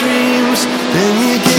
dreams, then you